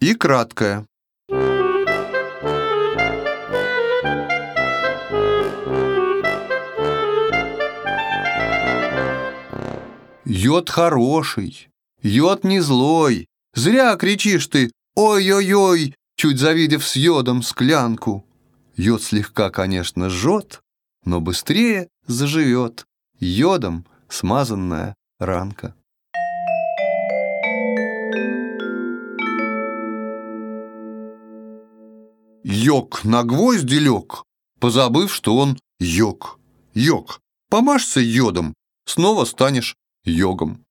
и краткое. Йод хороший, йод не злой. Зря кричишь ты «Ой-ой-ой!», чуть завидев с йодом склянку. Йод слегка, конечно, жжет, но быстрее заживет. Йодом смазанная ранка. Йог на гвозди лег, позабыв, что он йог. Йог, помажься йодом, снова станешь йогом.